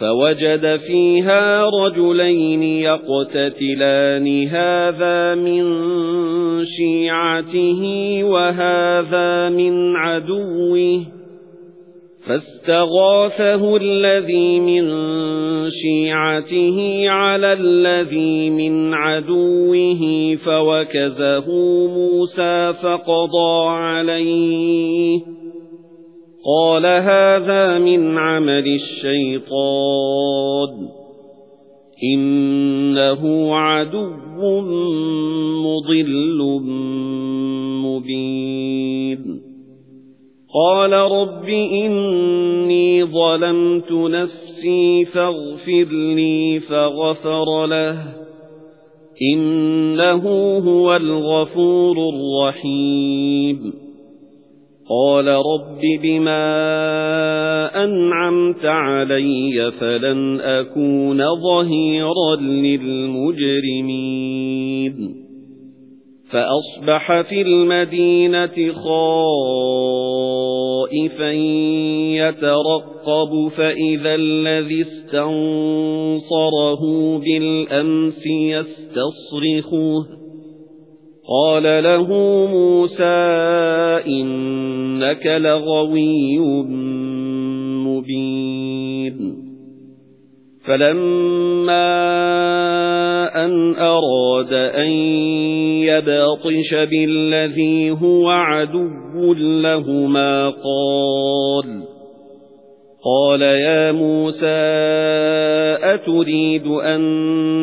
فَوَجَدَ فِيهَا رَجُلَيْنِ يَقْتَتِلَانِ هَذَا مِنْ شِيعَتِهِ وَهَذَا مِنْ عَدُوِّهِ. فَاسْتَغَاثَهُ الَّذِي مِنْ شِيعَتِهِ عَلَى الَّذِي مِنْ عَدُوِّهِ فَوَكَزَهُ مُوسَى فَقَضَى عَلَيْهِ. قَالَ هَذَا مِنْ عَمَلِ الشَّيْطَانِ إِنَّهُ عَدُوٌّ مُضِلٌّ مُبِينٌ. قَالَ رَبِّ إِنِّي ظَلَمْتُ نَفْسِي فَاغْفِرْ لِي فَغَفَرَ لَهُ إِنَّهُ هُوَ الْغَفُورُ الرَّحِيمُ. قَالَ رَبِّ بِمَا أَنْعَمْتَ عَلَيَّ فَلَنْ أَكُونَ ظَهِيرًا لِلْمُجْرِمِينَ. فَأَصْبَحَ فِي الْمَدِينَةِ خَائِفًا يَتَرَقَّبُ فَإِذَا الَّذِي اسْتَنصَرَهُ بِالْأَمْسِ يَسْتَصْرِخُهُ. قَالَ لَهُ مُوسَى إِنَّكَ لَغَوِيٌّ مُبِينٌ. فَلَمَّا أَنْ أَرَادَ أَنْ يَبْطِشَ بِالَّذِي هُوَ عَدُوٌّ لَهُمَا قَالَ قَالَ يَا مُوسَى أَتُرِيدُ أَن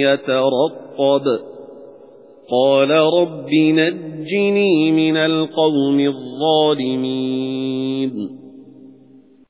يَتَرَقَّبُ؟ قَالَ رَبِّ نَجِّنِي مِنَ الْقَوْمِ الظَّالِمِينَ.